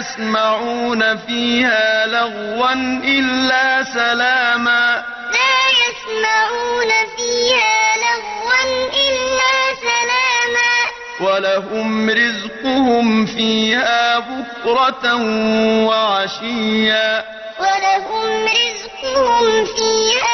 يسمعون فيها لغوا إلا سلاما. لا يسمعون فيها لغوا إلا سلاما. ولهم رزقهم فيها بكرة وعشيا. ولهم رزقهم فيها